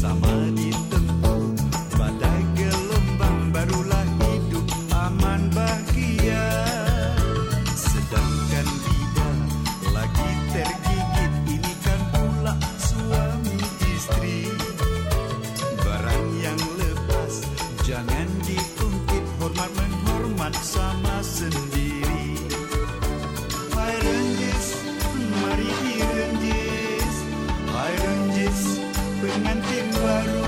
Samadhi pengantin baru